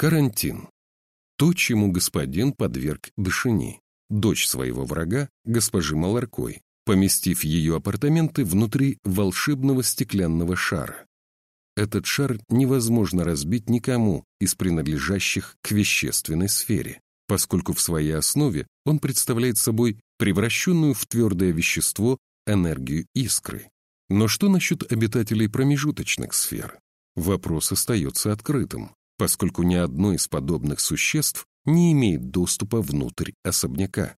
Карантин. То, чему господин подверг Дашини, дочь своего врага, госпожи Маларкой, поместив ее апартаменты внутри волшебного стеклянного шара. Этот шар невозможно разбить никому из принадлежащих к вещественной сфере, поскольку в своей основе он представляет собой превращенную в твердое вещество энергию искры. Но что насчет обитателей промежуточных сфер? Вопрос остается открытым, поскольку ни одно из подобных существ не имеет доступа внутрь особняка.